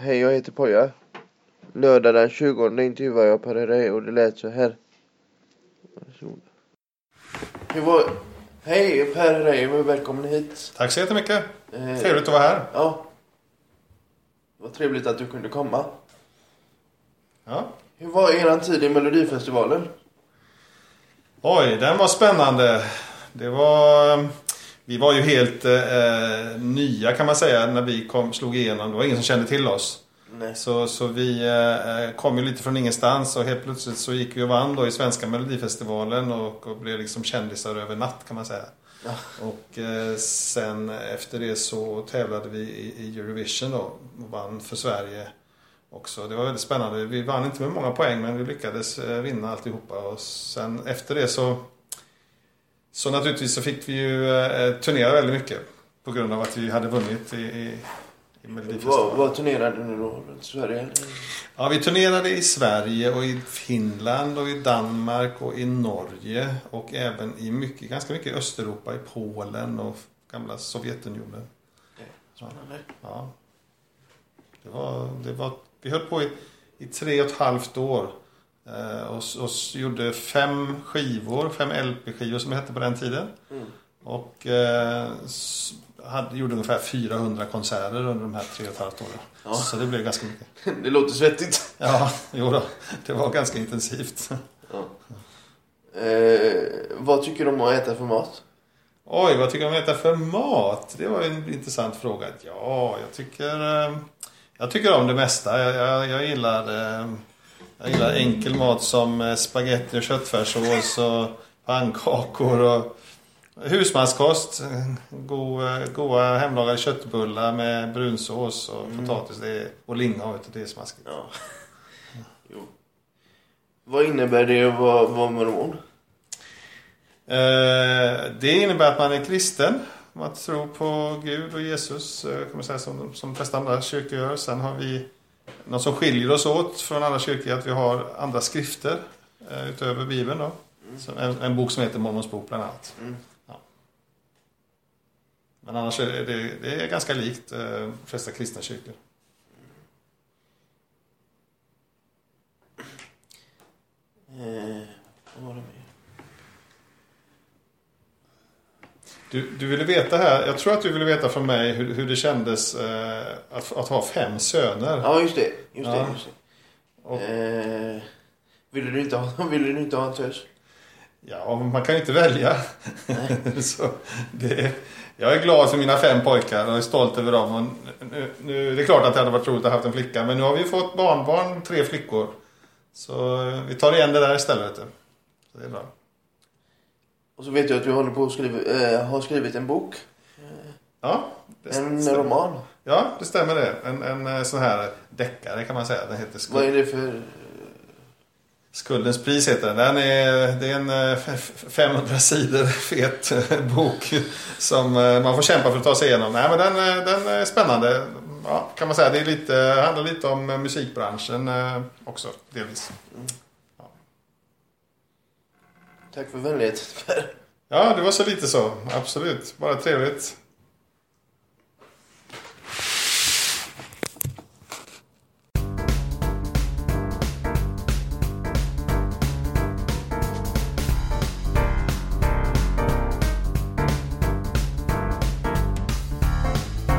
Hej, jag heter Poja. Lördag den 20 intervjuade jag Per Herrey och det lät så här. Varsågod. Hur var... Hej, Per och välkommen hit. Tack så jättemycket. Eh, Trevligt att vara här. Ja. Vad trevligt att du kunde komma. Ja. Hur var eran tid i Melodifestivalen? Oj, den var spännande. Det var... Vi var ju helt eh, nya kan man säga när vi kom, slog igenom. Det var ingen som kände till oss. Nej. Så, så vi eh, kom ju lite från ingenstans och helt plötsligt så gick vi och vann då i svenska melodifestivalen och, och blev liksom kändisar över natt kan man säga. Ja. Och eh, sen efter det så tävlade vi i, i Eurovision då och vann för Sverige också. Det var väldigt spännande. Vi vann inte med många poäng men vi lyckades eh, vinna alltihopa och sen efter det så så naturligtvis så fick vi ju eh, turnera väldigt mycket på grund av att vi hade vunnit i, i, i Melodifestivalen. vad turnerade ni då? Sverige? Ja, vi turnerade i Sverige och i Finland och i Danmark och i Norge och även i mycket, ganska mycket i Östeuropa, i Polen och gamla Sovjetunionen. Spännande. Ja. Det var, det var, vi höll på i, i tre och ett halvt år och, s- och s- gjorde fem skivor, fem LP-skivor som det hette på den tiden. Mm. Och eh, hade, gjorde ungefär 400 konserter under de här tre och ett halvt åren. Ja. Så det blev ganska mycket. Det låter svettigt. Ja, jo då. Det var ganska intensivt. Ja. Eh, vad tycker du om att äta för mat? Oj, vad tycker jag om att äta för mat? Det var en intressant fråga. Ja, jag tycker, eh, jag tycker om det mesta. Jag, jag, jag, gillar, eh, jag gillar enkel mat som eh, spaghetti och köttfärssås och pannkakor och husmanskost. Eh, God, goda hemlagade köttbullar med brunsås och potatis det och lingon. Vet du, det är smaskigt. Ja. Jo. Vad innebär det att vara, vara mormon? Eh, Det innebär att man är kristen. Man tror på Gud och Jesus, kan man säga, som, som de flesta andra kyrkor gör. Sen har vi något som skiljer oss åt från andra kyrkor, är att vi har andra skrifter eh, utöver Bibeln. Då. Så en, en bok som heter Mormons bok bland annat. Mm. Ja. Men annars är det, det är ganska likt eh, de flesta kristna kyrkor. Eh, vad var det mer? Du, du ville veta här, jag tror att du ville veta från mig hur, hur det kändes eh, att, att ha fem söner. Ja, just det. Just det, Ja. just det. Och- Eh, ville, du inte ha, ville du inte ha en tös? Ja, man kan ju inte välja. så det, jag är glad för mina fem pojkar och är stolt över dem. Och nu, nu, det är klart att det hade varit roligt att ha haft en flicka, men nu har vi fått barnbarn, tre flickor. Så eh, vi tar igen det där istället. Så det är bra. Och så vet jag att du håller på att skriva, eh, har skrivit en bok. Ja, En stämmer. roman. Ja, det stämmer det. En, en eh, sån här deckare kan man säga. Den heter Skuld. Vad är det för... Skuldens pris heter den. den är, det är en eh, f- f- 500 sidor fet eh, bok som eh, man får kämpa för att ta sig igenom. Nej, men den, eh, den är spännande. Ja, kan man säga. Det är lite, handlar lite om eh, musikbranschen eh, också, delvis. Tack för vänligheten. Ja, det var så lite så. Absolut. Bara trevligt.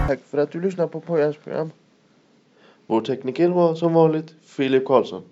Tack för att du lyssnar på Pojans program. Vår tekniker var som vanligt Filip Karlsson.